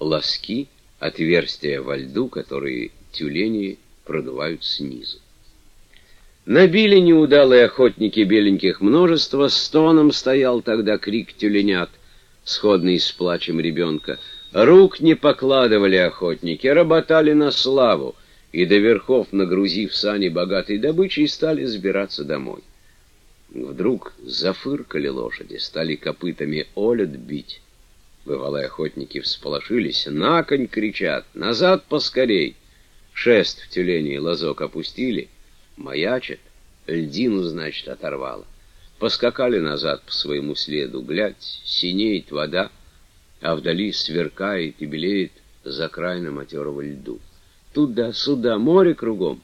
лоски, отверстия во льду, которые тюлени продувают снизу. Набили неудалые охотники беленьких множество, стоном стоял тогда крик тюленят, сходный с плачем ребенка. Рук не покладывали охотники, работали на славу, и до верхов, нагрузив сани богатой добычей, стали сбираться домой. Вдруг зафыркали лошади, стали копытами олет бить. Бывалые охотники всполошились, на конь кричат, назад поскорей. Шест в тюлени и лазок опустили, маячит, льдину, значит, оторвало. Поскакали назад по своему следу, глядь, синеет вода, а вдали сверкает и белеет за край на матерого льду. Туда-сюда, море кругом.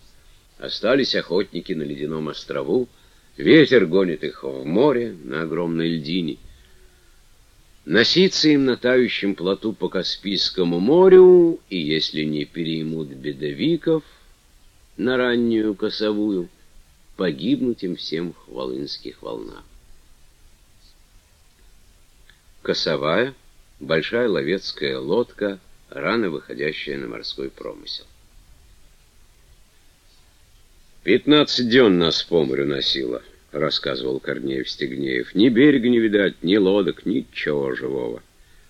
Остались охотники на ледяном острову, ветер гонит их в море на огромной льдине. Носиться им на тающем плоту по Каспийскому морю, и если не переймут бедовиков на раннюю косовую, погибнуть им всем в Хвалынских волнах. Косовая — большая ловецкая лодка, рано выходящая на морской промысел. «Пятнадцать дён нас по морю носило», — рассказывал Корнеев Стегнеев. «Ни берега не видать, ни лодок, ничего живого.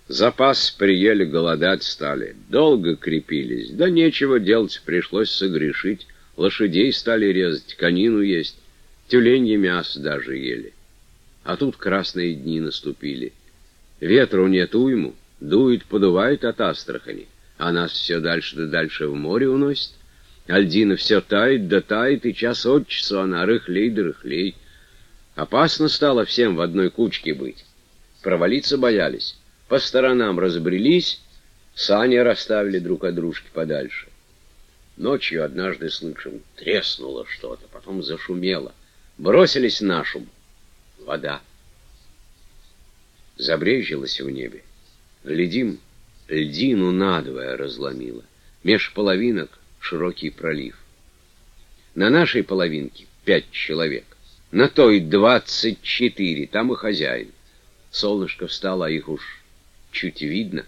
Запас приели, голодать стали. Долго крепились, да нечего делать, пришлось согрешить. Лошадей стали резать, конину есть, тюленье мясо даже ели. А тут красные дни наступили. Ветру нет уйму, дует, подувает от Астрахани, а нас все дальше да дальше в море уносит. Альдина все тает да тает, и час от часу она рыхлей да рыхлей. Опасно стало всем в одной кучке быть. Провалиться боялись. По сторонам разбрелись, сани расставили друг от дружки подальше. Ночью однажды слышим, треснуло что-то, потом зашумело. Бросились на шум. Вода. Забрежилась в небе. Глядим, льдину надвое разломило. Меж половинок широкий пролив. На нашей половинке пять человек. На той двадцать четыре, там и хозяин. Солнышко встало, а их уж чуть видно.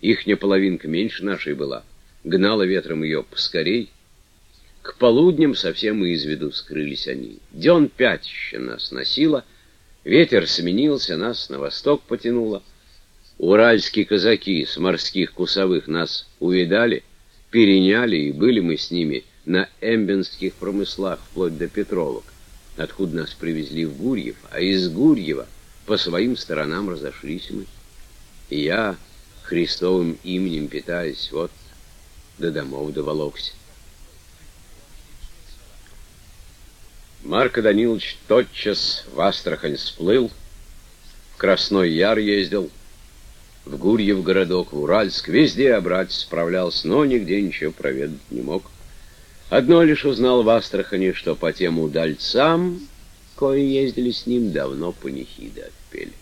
Ихня половинка меньше нашей была гнала ветром ее поскорей. К полудням совсем из виду скрылись они. Дён пять еще нас носило, ветер сменился, нас на восток потянуло. Уральские казаки с морских кусовых нас увидали, переняли, и были мы с ними на эмбенских промыслах вплоть до Петровок, откуда нас привезли в Гурьев, а из Гурьева по своим сторонам разошлись мы. И я Христовым именем питаюсь, вот до домов доволокся. Марко Данилович тотчас в Астрахань сплыл, в Красной Яр ездил, в Гурьев городок, в Уральск, везде обрать справлялся, но нигде ничего проведать не мог. Одно лишь узнал в Астрахани, что по тем удальцам, кои ездили с ним, давно панихиды отпели.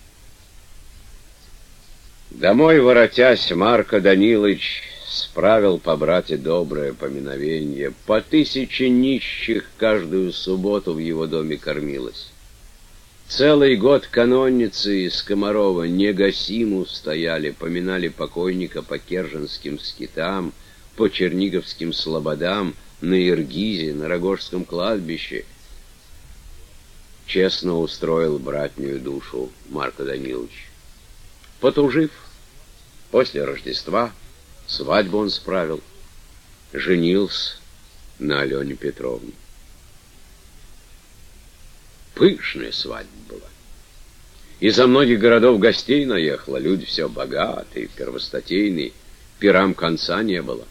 Домой воротясь, Марко Данилович справил по брате доброе поминовение. По тысяче нищих каждую субботу в его доме кормилось. Целый год канонницы из Комарова негасиму стояли, поминали покойника по Керженским скитам, по Черниговским слободам, на Иргизе, на Рогожском кладбище. Честно устроил братнюю душу Марко Данилович. Потужив, после Рождества, Свадьбу он справил, женился на Алене Петровне. Пышная свадьба была. Изо многих городов гостей наехало, люди все богатые, первостатейные, пирам конца не было.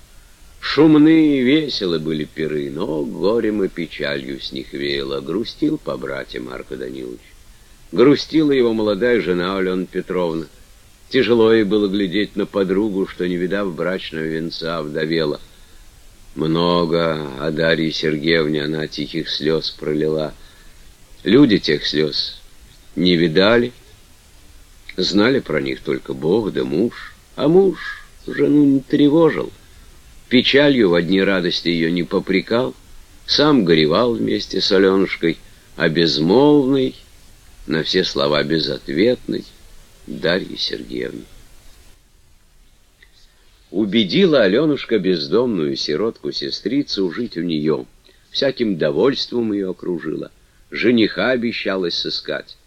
Шумные и веселы были пиры, но горем и печалью с них веяло. Грустил по брате Марко Данилович. Грустила его молодая жена Алена Петровна. Тяжело ей было глядеть на подругу, что, не видав брачного венца, вдовела. Много о Дарье Сергеевне она тихих слез пролила. Люди тех слез не видали, знали про них только Бог да муж, а муж жену не тревожил. Печалью в одни радости ее не попрекал, сам горевал вместе с Аленушкой, а безмолвный, на все слова безответный, Дарьи Сергеевны. убедила Аленушка бездомную сиротку-сестрицу жить у нее. Всяким довольством ее окружила. Жениха обещалась сыскать.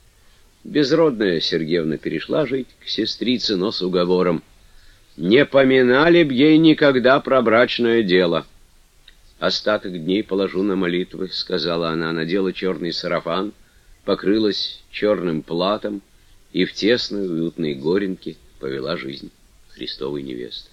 Безродная Сергеевна перешла жить к сестрице, но с уговором. Не поминали б ей никогда про брачное дело. «Остаток дней положу на молитвы», — сказала она, надела черный сарафан, покрылась черным платом и в тесной уютной горенке повела жизнь Христовой невесты.